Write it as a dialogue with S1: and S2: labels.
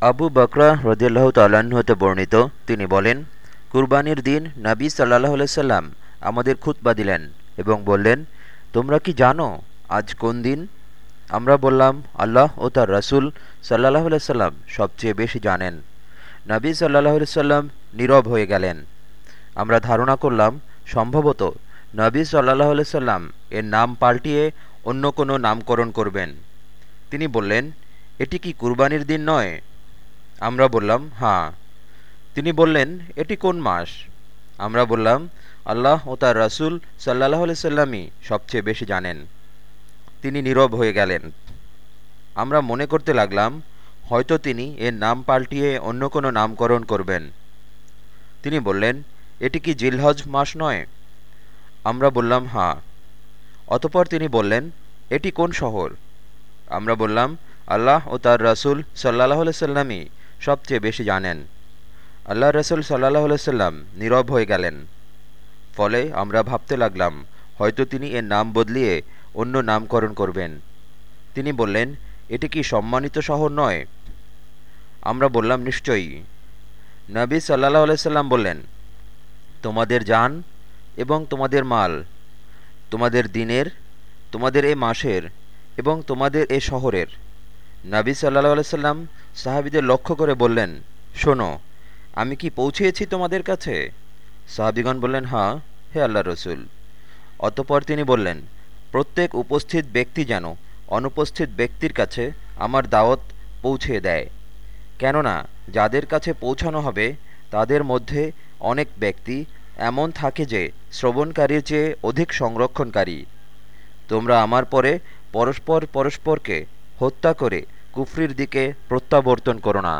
S1: আবু বকরা রদিয়াল্লাহ তাল্লাহ্ন হতে বর্ণিত। তিনি বলেন, কুরবানির দিন নবী সাল্লাহ সাল্লাম আমাদের খুতবা দিলেন এবং বললেন, তোমরা কি জানো আজ কোন দিন? আমরা বললাম, আল্লাহ ও তার রসুল সাল্লাহ সাল্লাম সবচেয়ে বেশি জানেন। নবী সাল্লাহ সাল্লাম নীরব হয়ে গেলেন। আমরা ধারণা করলাম, সম্ভবত নবী সাল্লাহ সাল্লাম এর নাম পাল্টিয়ে অন্য কোনো নামকরণ করবেন। তিনি বললেন, এটি কি কুরবানির দিন নয় আমরা বললাম হ্যাঁ। তিনি বললেন, এটি কোন মাস? আমরা বললাম, আল্লাহ ও তার রাসুল সাল্লাহ সাল্লামই সবচেয়ে বেশি জানেন। তিনি নীরব হয়ে গেলেন। আমরা মনে করতে লাগলাম, হয়তো তিনি এর নাম পাল্টিয়ে অন্য কোনো নামকরণ করবেন। তিনি বললেন, এটি কি জিলহজ মাস নয়? আমরা বললাম হ্যাঁ। অতপর তিনি বললেন, এটি কোন শহর? আমরা বললাম, আল্লাহ ও তার রাসুল সাল্লাহ সাল্লামই সবচেয়ে বেশি জানেন। আল্লাহ রসুল সাল্লাহ সাল্লাম নীরব হয়ে গেলেন। ফলে আমরা ভাবতে লাগলাম, হয়তো তিনি এর নাম বদলিয়ে অন্য নামকরণ করবেন। তিনি বললেন, এটি কি সম্মানিত শহর নয়? আমরা বললাম, নিশ্চয়ই। নবী সাল্লাহ সাল্লাম বললেন, তোমাদের যান এবং তোমাদের মাল, তোমাদের দিনের, তোমাদের এ মাসের এবং তোমাদের এ শহরের। নাবি সাল্লাহ সাল্লাম সাহাবিদের লক্ষ্য করে বললেন, শোনো, আমি কি পৌঁছেছি তোমাদের কাছে? সাহাবিগণ বললেন, হাঁ, হে আল্লাহ রসুল। অতপর তিনি বললেন, প্রত্যেক উপস্থিত ব্যক্তি যেন অনুপস্থিত ব্যক্তির কাছে আমার দাওয়াত পৌঁছে দেয়। কেননা, যাদের কাছে পৌঁছানো হবে, তাদের মধ্যে অনেক ব্যক্তি এমন থাকে যে শ্রবণকারীর চেয়ে অধিক সংরক্ষণকারী। তোমরা আমার পরে পরস্পর পরস্পরকে হত্যা করে কুফরির দিকে প্রত্যাবর্তন করো না।